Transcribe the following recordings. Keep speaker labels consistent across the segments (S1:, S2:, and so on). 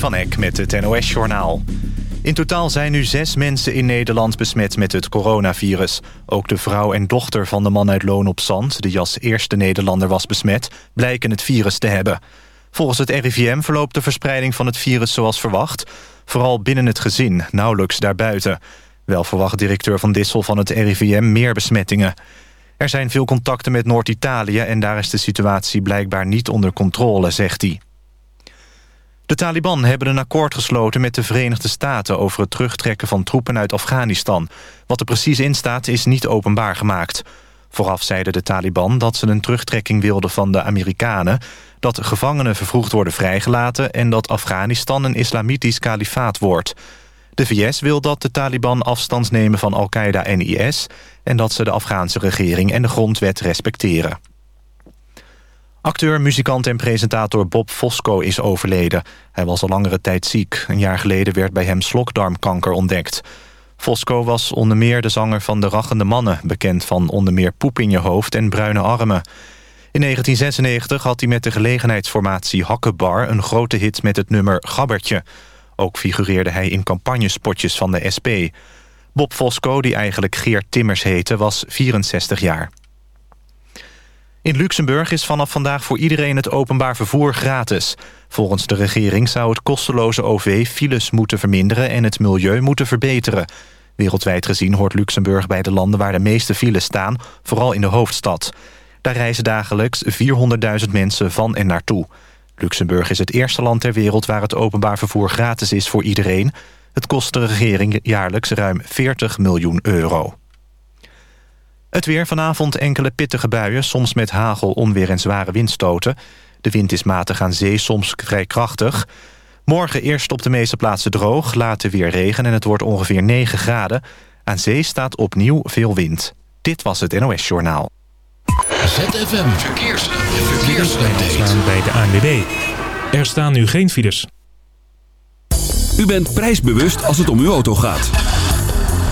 S1: van Eck met het NOS-journaal. In totaal zijn nu zes mensen in Nederland besmet met het coronavirus. Ook de vrouw en dochter van de man uit Loon op Zand... die als eerste Nederlander was besmet, blijken het virus te hebben. Volgens het RIVM verloopt de verspreiding van het virus zoals verwacht... vooral binnen het gezin, nauwelijks daarbuiten. Wel verwacht directeur Van Dissel van het RIVM meer besmettingen. Er zijn veel contacten met Noord-Italië... en daar is de situatie blijkbaar niet onder controle, zegt hij. De Taliban hebben een akkoord gesloten met de Verenigde Staten... over het terugtrekken van troepen uit Afghanistan. Wat er precies in staat is niet openbaar gemaakt. Vooraf zeiden de Taliban dat ze een terugtrekking wilden van de Amerikanen... dat gevangenen vervroegd worden vrijgelaten... en dat Afghanistan een islamitisch kalifaat wordt. De VS wil dat de Taliban afstand nemen van Al-Qaeda en IS... en dat ze de Afghaanse regering en de grondwet respecteren. Acteur, muzikant en presentator Bob Fosco is overleden. Hij was al langere tijd ziek. Een jaar geleden werd bij hem slokdarmkanker ontdekt. Fosco was onder meer de zanger van De Rachende Mannen... bekend van onder meer Poep in je hoofd en Bruine Armen. In 1996 had hij met de gelegenheidsformatie Hakkebar... een grote hit met het nummer Gabbertje. Ook figureerde hij in campagnespotjes van de SP. Bob Fosco, die eigenlijk Geert Timmers heette, was 64 jaar. In Luxemburg is vanaf vandaag voor iedereen het openbaar vervoer gratis. Volgens de regering zou het kosteloze OV files moeten verminderen... en het milieu moeten verbeteren. Wereldwijd gezien hoort Luxemburg bij de landen waar de meeste files staan... vooral in de hoofdstad. Daar reizen dagelijks 400.000 mensen van en naartoe. Luxemburg is het eerste land ter wereld waar het openbaar vervoer gratis is voor iedereen. Het kost de regering jaarlijks ruim 40 miljoen euro. Het weer vanavond enkele pittige buien, soms met hagel, onweer en zware windstoten. De wind is matig aan zee, soms vrij krachtig. Morgen eerst op de meeste plaatsen droog, later weer regen en het wordt ongeveer 9 graden. Aan zee staat opnieuw veel wind. Dit was het NOS Journaal.
S2: ZFM Verkeers. Verkeersupdate.
S3: bij de ANWB. Er staan nu geen files.
S2: U bent prijsbewust als het om uw auto gaat.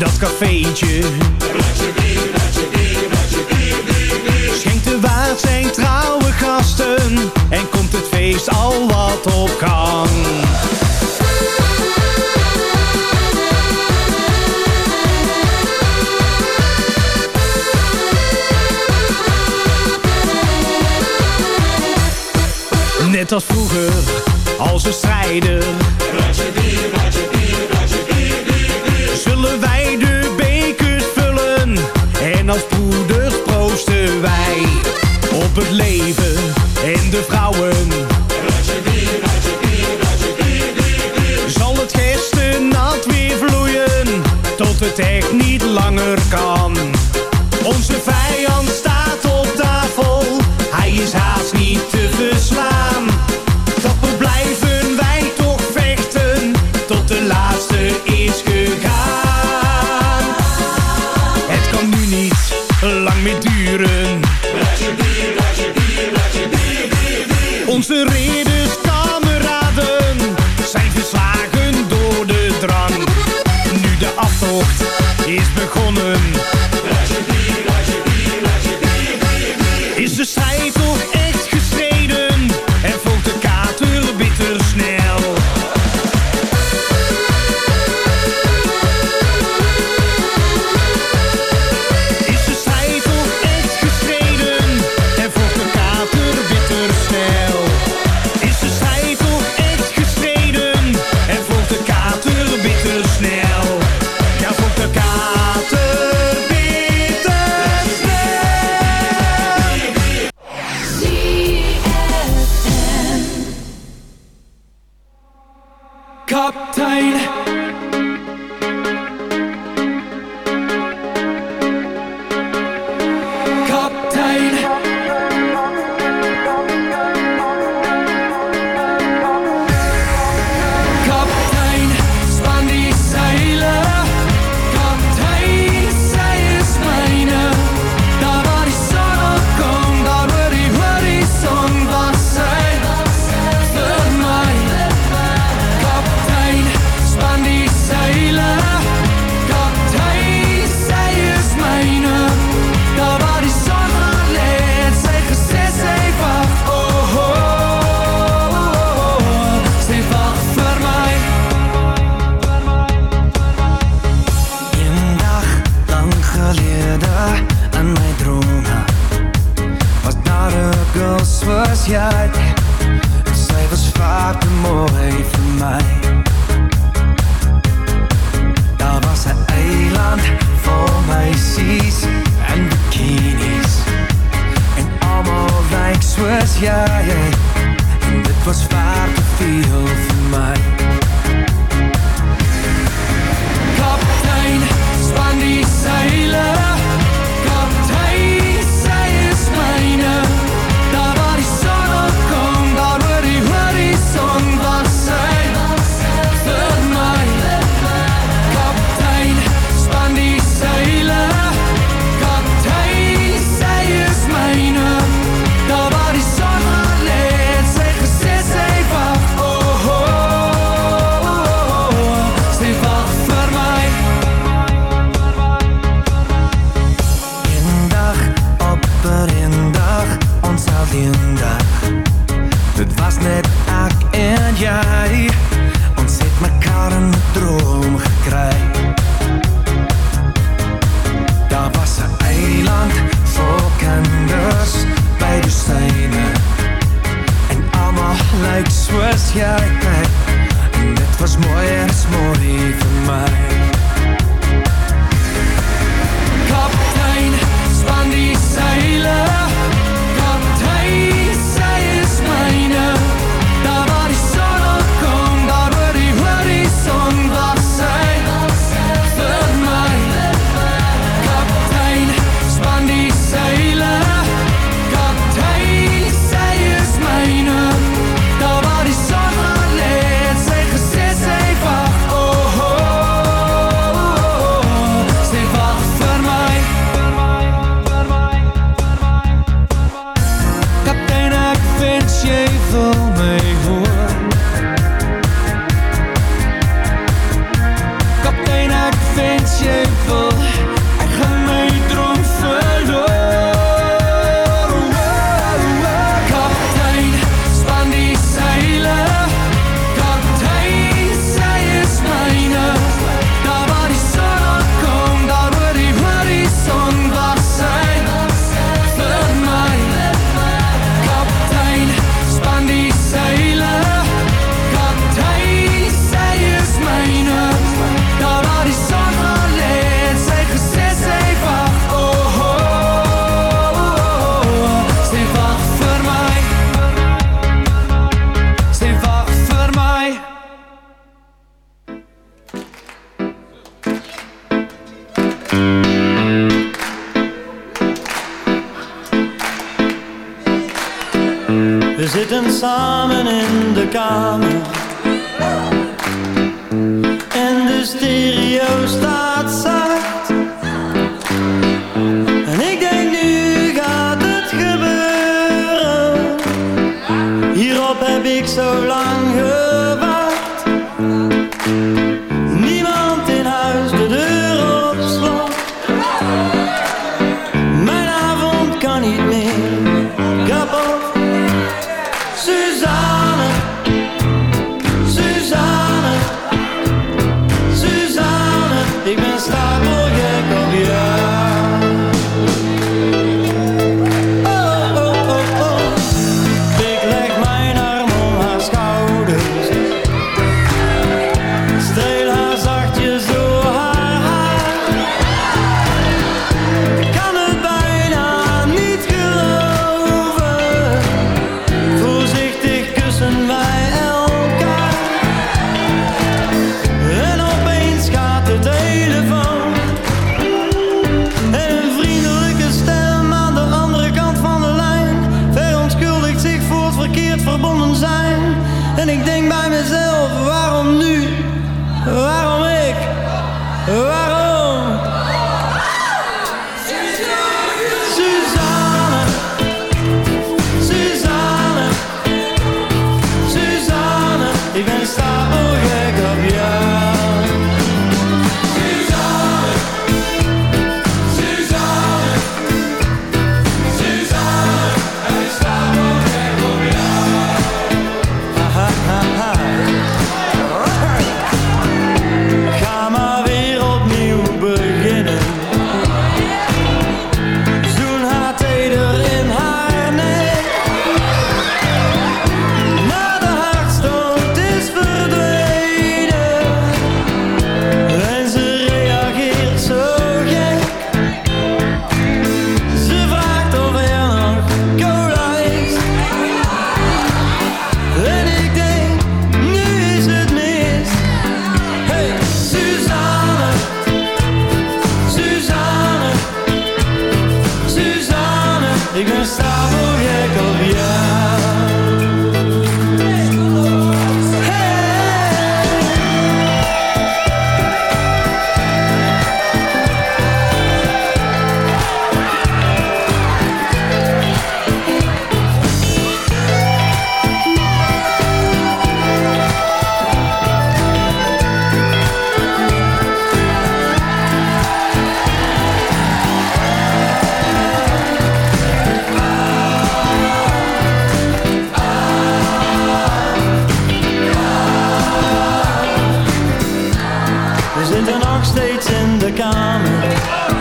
S4: dat cafeetje. Schenkt de waard zijn trouwe gasten en komt het feest al wat op gang. Net als vroeger, als een
S5: strijder verkeerd verbonden zijn. En ik denk bij mezelf, waarom nu? Waarom ik? Waarom dan nog steeds in de
S6: kamer.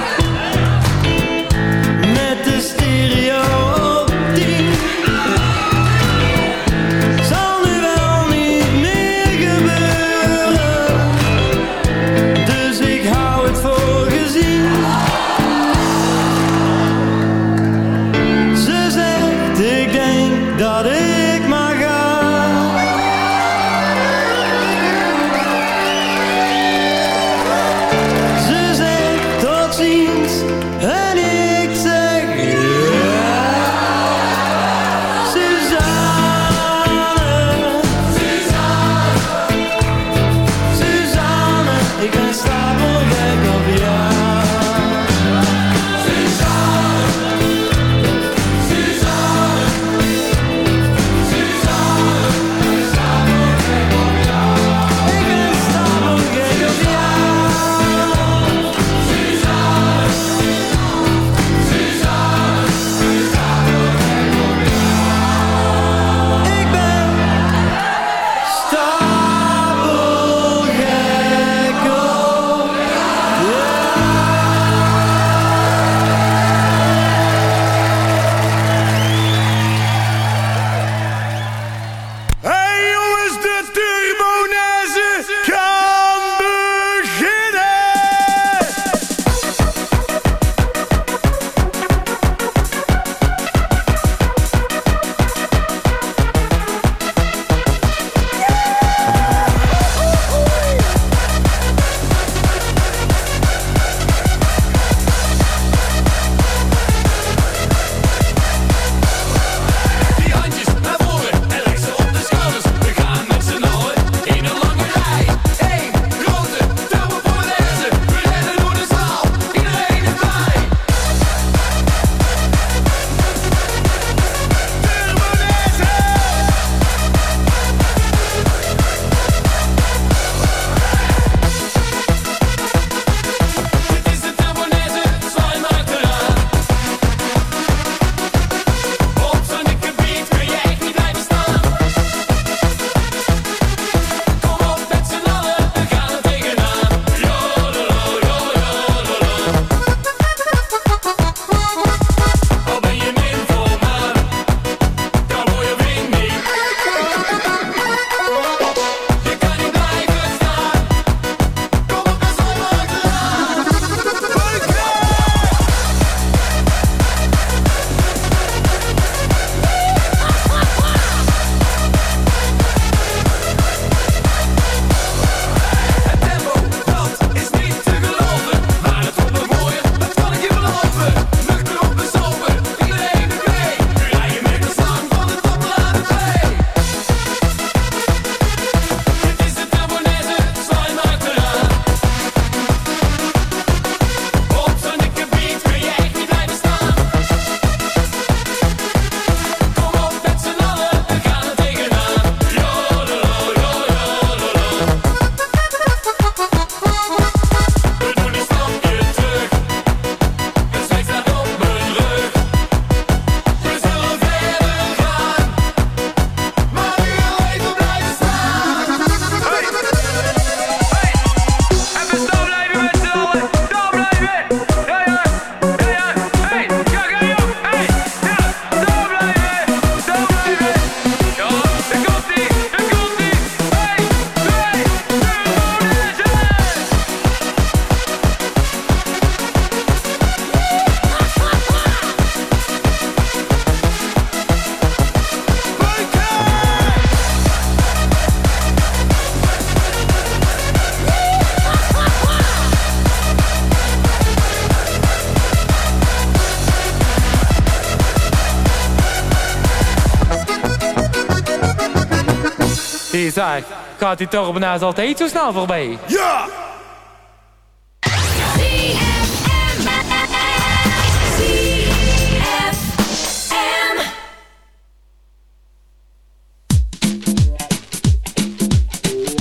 S6: Zei, gaat die toch nou altijd zo snel voorbij?
S7: Ja!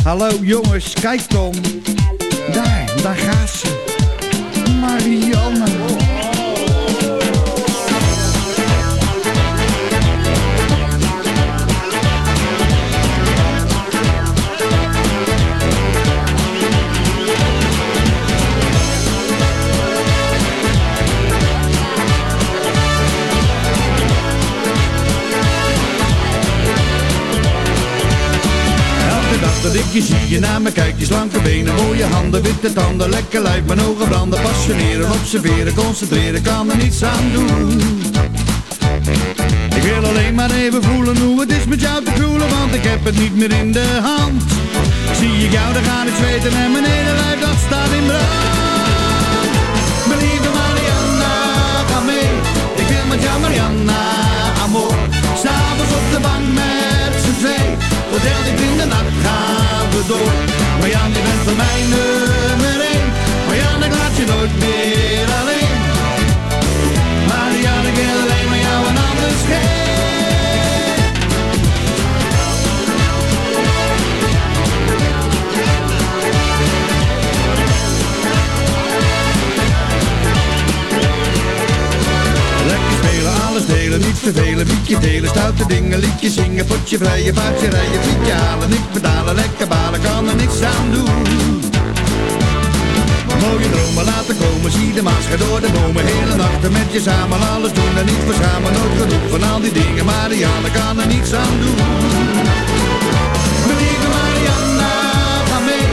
S8: Hallo jongens, kijk dan. Daar, daar gaat ze. Marianne. Dat ik je zie, je naar me kijkt, je slanke benen, mooie handen, witte tanden, lekker lijf, mijn ogen branden, passioneren, observeren, concentreren, kan er niets aan doen. Ik wil alleen maar even voelen hoe het is met jou te voelen, want ik heb het niet meer in de hand. Zie ik jou, dan ga ik zweten en mijn hele lijf dat staat in brand. Mijn lieve Marianna, ga mee, ik wil met jou Marianna, amor. S'avonds op de bank met z'n twee, heel mij nummer één, Marianne, ik laat je nooit meer alleen. Marianne, ik wil alleen maar jou en anders geen. Delen, niet vervelen, bietje delen, stoute dingen, liedjes zingen, potje vrijen, paardje rijden, fietje halen, niet betalen, lekker balen, kan er niks aan doen. Mooie dromen laten komen, zie de maan schijnt door de bomen, hele nachten met je samen, alles doen en niet verzamen, nooit genoeg van al die dingen, Marianne kan er niets aan doen. Mijn lieve Marianne, ga mee,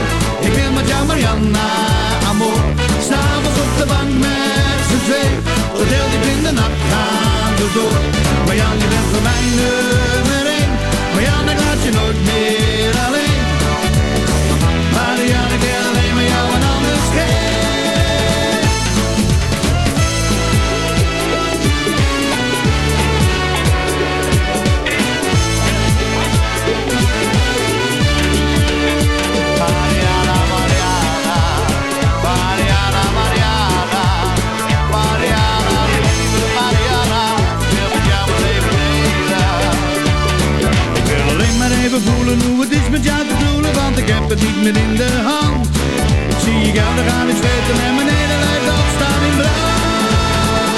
S8: ik wil met jou Marianne, amor, s'avonds op de bank met z'n twee, tot heel diep in de nacht gaan we door. Marianne, je bent voor mij nummer één, Marianne, ik laat je nooit meer alleen. Marianne, even voelen hoe het is met jou te voelen, want ik heb het niet meer in de hand. Zie ik jou, dan ga ik zweten en mijn hele lijf dat staat in brand.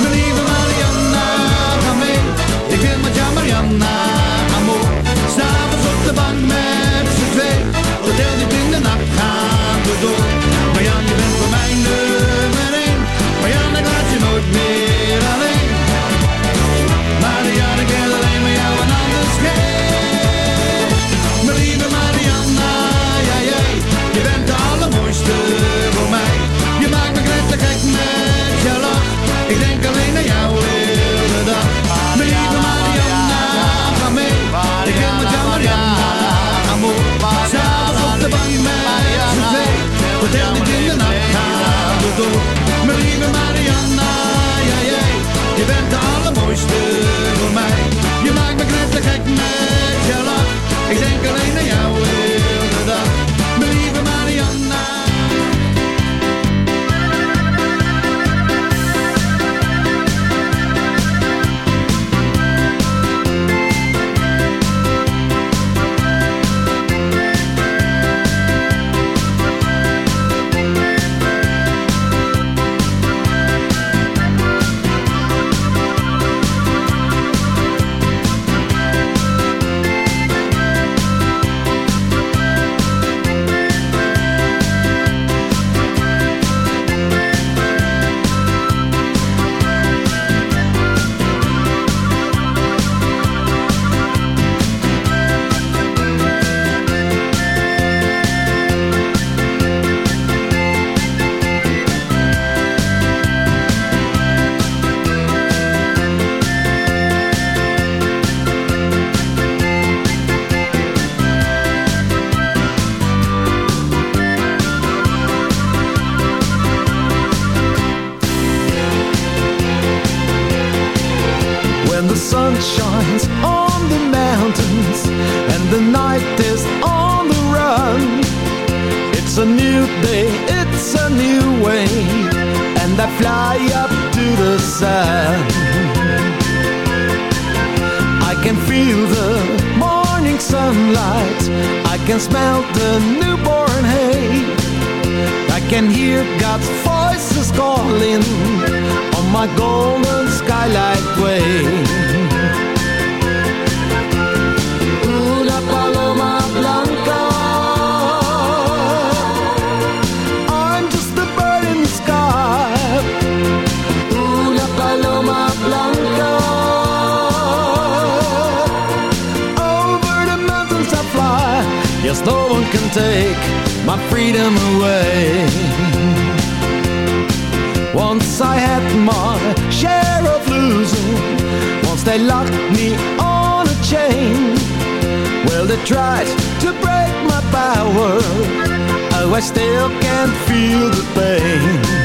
S8: Mijn lieve Mariana, ga mee, ik wil met jou Mariana, amor. S'avonds op de bank met z'n twee, tot heel diep in de nacht gaan we door. shines on the mountains And the night is on the run. It's a new day, it's a new way And I fly up to the sun. I
S7: can feel the morning sunlight I can smell the newborn hay. I can hear God's voices calling On my golden skylight way. can take my freedom away. Once I had my share of losing, once they locked me on a chain. Well, they tried to break my power, oh, I still can feel the pain.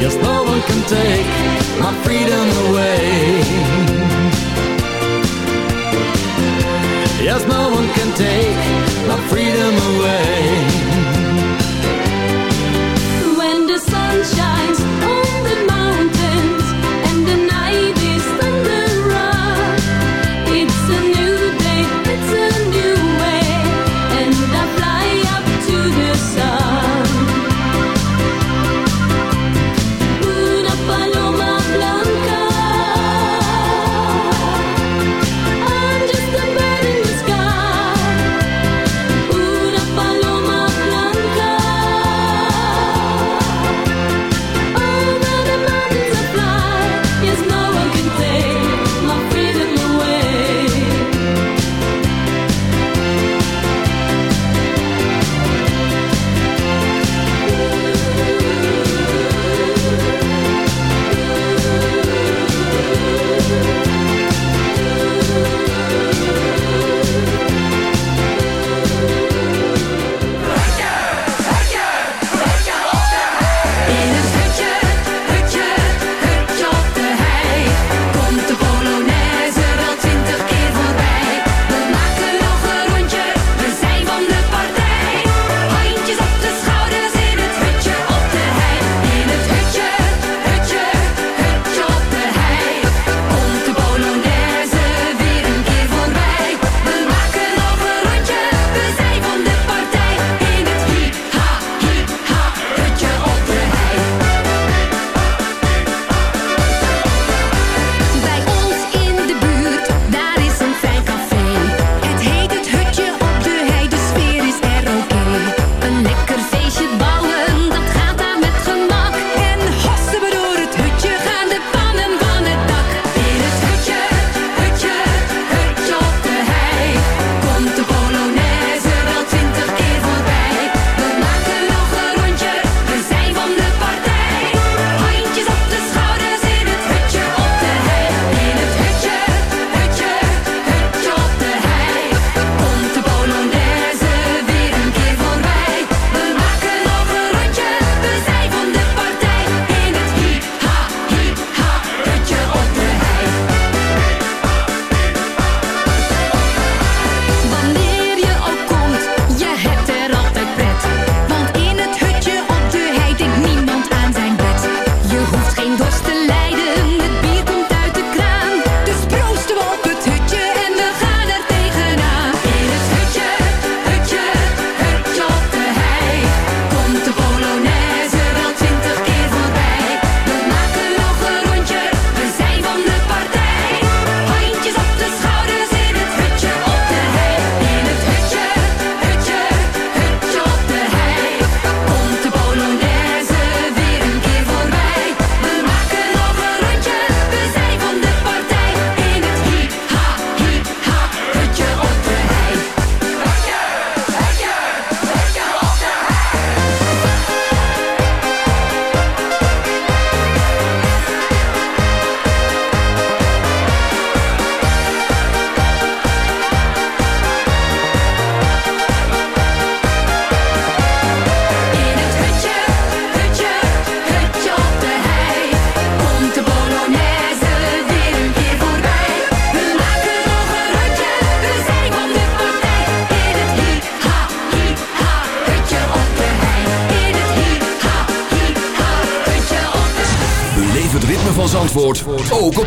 S7: Yes, no one can take my freedom away. Yes, no one can take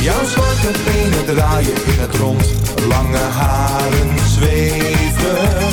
S9: Jouw zwarte benen draaien in het rond, lange haren zweven.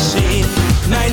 S9: gezien. Mijn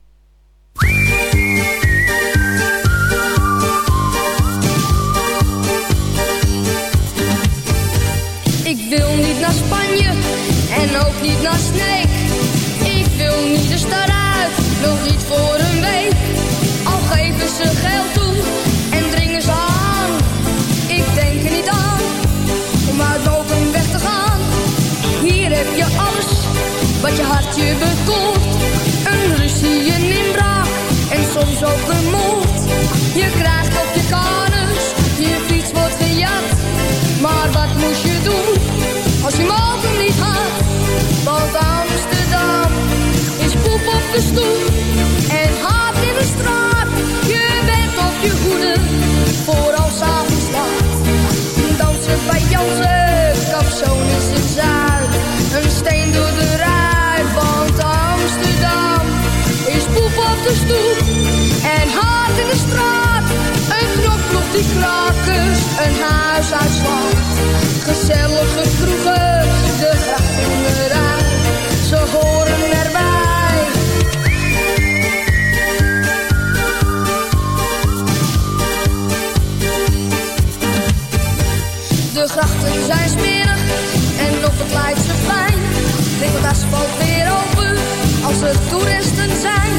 S10: de stoel en hard in de straat. Je bent op je hoede voor als avonds. Dansen bij Jansen, kapzoon is in Een steen door de rij, want Amsterdam is poep op de stoep en hard in de straat. Een knokklop die krakers, een huis uitslaat. Gezellige vroeger. Het Leidseplein. Ligt het asfalt weer open als er toeristen zijn.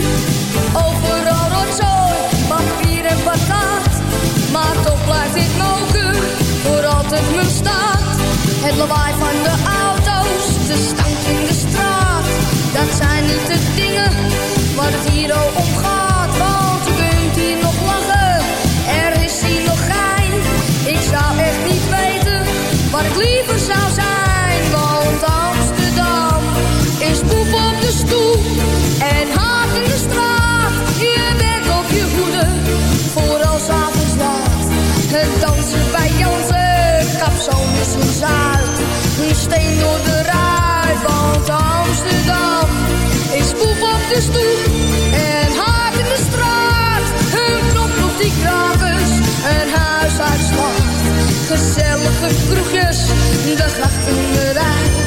S10: Overal rotzooi, papier en patat. Maar toch blijft dit moker voor altijd mijn stad. Het lawaai van de auto's, de stank in de straat. Dat zijn niet de dingen waar het hier om gaat. Want je kunt hier nog lachen, er is hier nog. Ik zou echt niet weten waar ik liever zou zijn. Poep op de stoep en hard in de straat. Je bent op je hoede voor als avonds laat. Het dansen bij Jansen, kapsalon is een zuid. Een steen door de ruit, want Amsterdam is poep op de stoep en hard in de straat. Een knop op die krakers, een huisuitslag. Gezellige kroegjes, de. Ze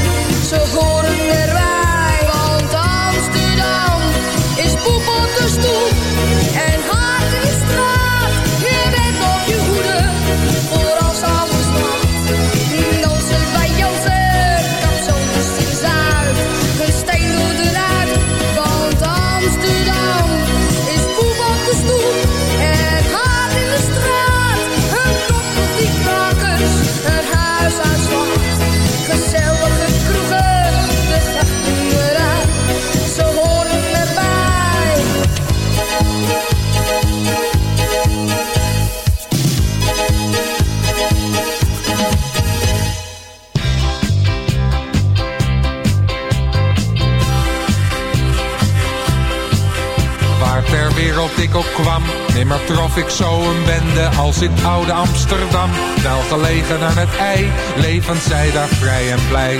S10: in
S11: oude Amsterdam. Wel gelegen aan het ei, levend zij daar vrij en blij.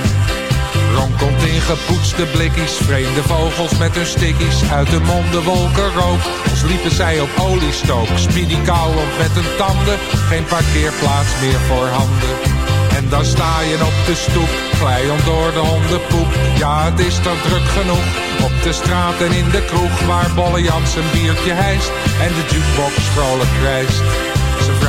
S11: Ronkelt in gepoetste blikkies, vreemde vogels met hun stickies. Uit de monden wolken rook, als liepen zij op oliestook. Speedy kauwend met hun tanden, geen parkeerplaats meer voor handen. En dan sta je op de stoep, glijend door de hondenpoep. Ja, het is toch druk genoeg, op de straat en in de kroeg. Waar Bolle Jans een biertje hijst en de jukebox vrolijk krijst.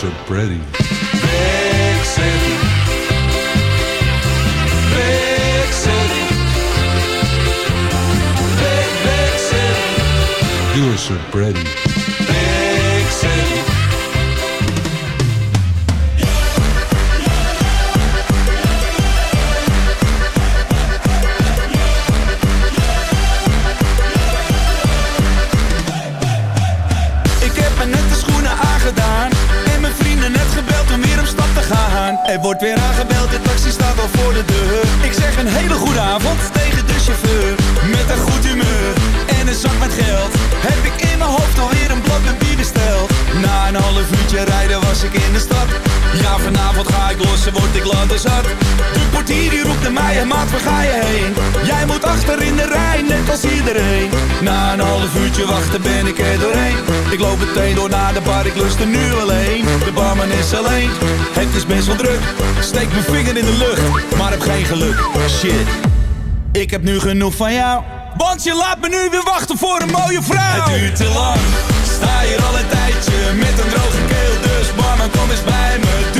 S11: So pretty. Big city. Big city. Big, big city. You're so pretty.
S12: Hele goede avond tegen de chauffeur. Met een goed humeur en een zak met geld. Heb ik in mijn hoofd alweer Een half uurtje rijden was ik in de stad. Ja, vanavond ga ik los en word ik zat. De portier die roept naar mij, en maat, waar ga je heen? Jij moet achter in de rij, net als iedereen. Na een half uurtje wachten ben ik er doorheen. Ik loop meteen door naar de bar, ik lust er nu alleen. De barman is alleen, het is best wel druk. Steek mijn vinger in de lucht, maar heb geen geluk. Shit, ik heb nu genoeg van jou. Want je laat me nu weer wachten voor een mooie vrouw. Het duurt te lang, sta hier al een met een droge keel. Dus barman, kom eens bij me,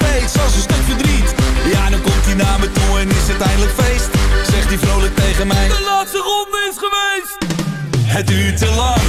S12: Steeds als een stuk verdriet. Ja, dan komt hij naar me toe en is het eindelijk feest. Zegt hij vrolijk tegen mij. De laatste ronde is geweest. Het duurt te lang,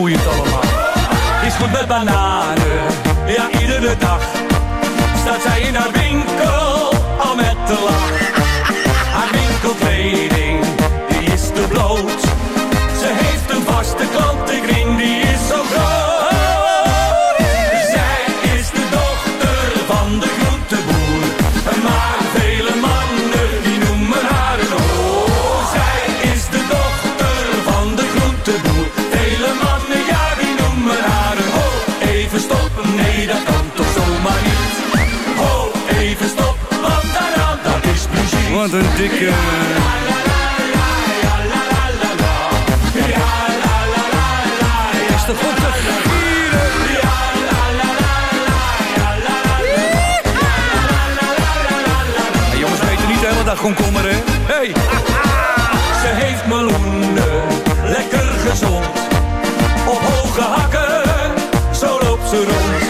S12: vermoeiend allemaal. Is goed met bananen, ja iedere dag. Staat zij in haar winkel, al met de lach.
S13: Wat een dikke...
S12: Is goed te
S13: Ja, jongens weten niet de hele dag komkommer, hè? Hey!
S12: Ze heeft meloenen, lekker gezond. Op hoge hakken, zo loopt ze rond.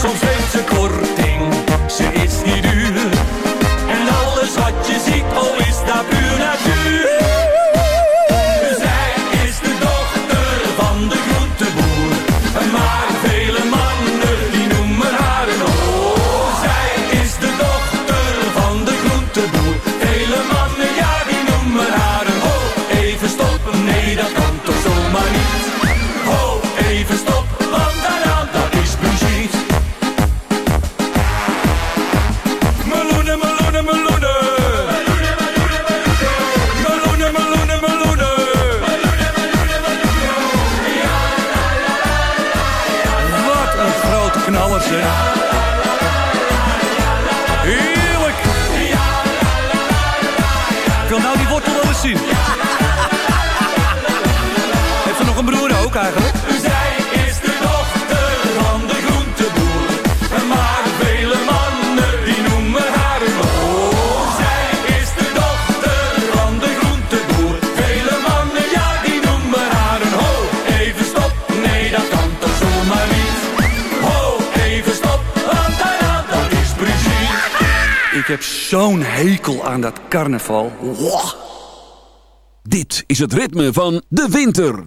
S12: Soms heeft ze korting, ze is niet duur. Je ziet, oh is dat puur natuur.
S13: Heerlijk! Ik wil nou die wortel wel eens zien. Heb zo'n hekel aan dat carnaval.
S2: Dit is het ritme van de winter.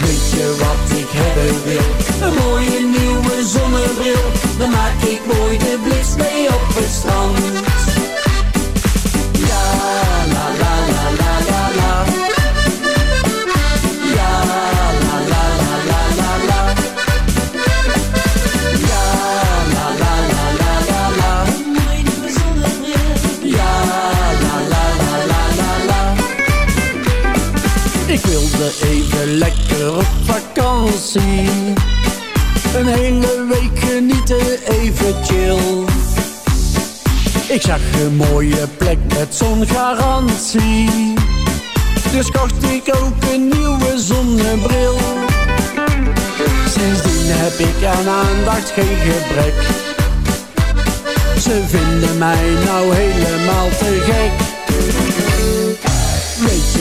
S14: Weet je wat ik hebben wil? Een mooie nieuwe zonnebril. Dan maak ik mooi de blitz mee op het strand. Een hele week genieten, even chill. Ik zag een mooie plek met zongarantie. Dus kocht ik ook een nieuwe zonnebril. Sindsdien heb ik aan aandacht geen gebrek. Ze vinden mij nou helemaal te gek.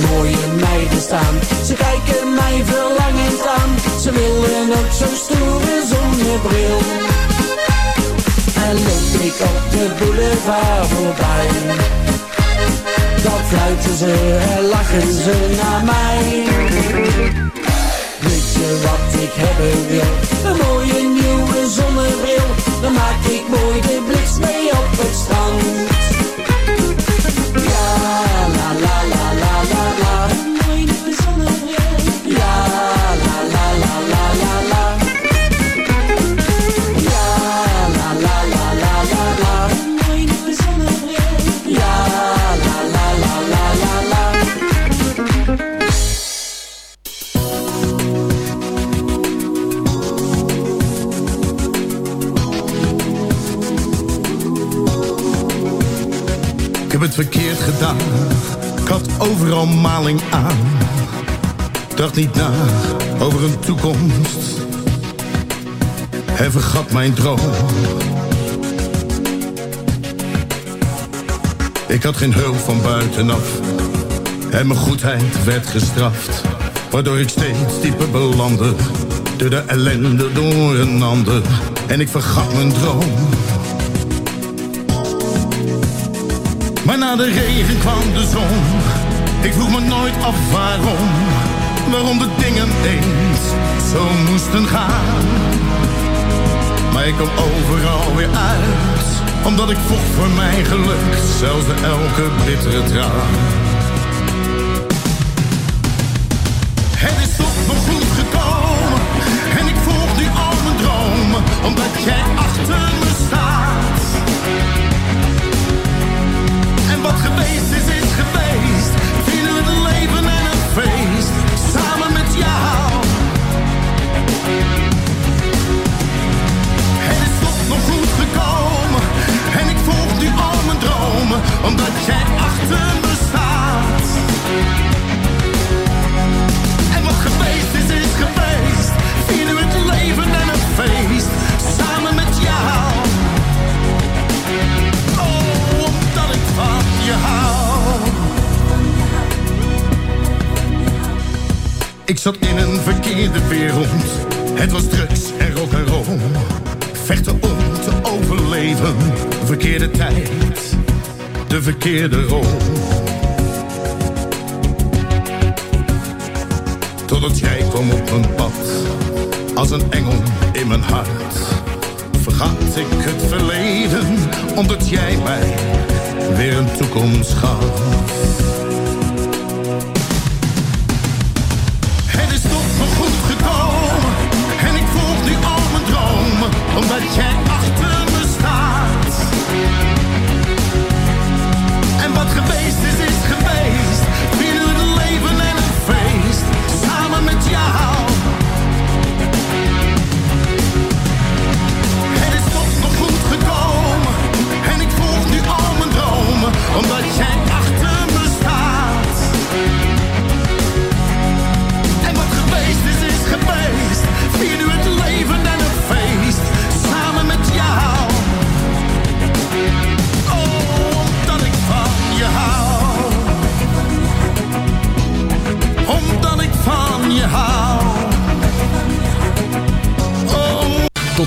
S14: Mooie meiden staan. Ze kijken mij verlangend aan. Ze willen ook zo'n stoere zonnebril. En loop ik op de boulevard voorbij. Dan fluiten ze en lachen ze naar mij. Weet je wat ik hebben wil?
S8: Maling aan. Dacht niet na over een toekomst. En vergat mijn droom. Ik had geen hulp van buitenaf. En mijn goedheid werd gestraft. Waardoor ik steeds dieper belandde. Door de ellende door een ander. En ik vergat mijn droom. Maar na de regen kwam de zon. Ik vroeg me nooit af waarom. Waarom de dingen eens zo moesten gaan. Maar
S15: ik kom overal weer uit, omdat ik vocht voor mijn geluk, zelfs elke bittere traan. Het is tot me goed gekomen, en ik volg nu al mijn dromen, omdat jij achter me Omdat jij achter me staat. En wat geweest is, is geweest. Vier nu het leven en een feest. Samen met jou. Oh, omdat ik van je hou. Ik zat in een verkeerde wereld. Het was drugs Vechten om te overleven. Verkeerde tijd De verkeerde rol. Totdat jij kwam op mijn pad Als een engel in mijn hart. Vergat ik het verleden Omdat jij mij Weer een toekomst gaf dromen Omdat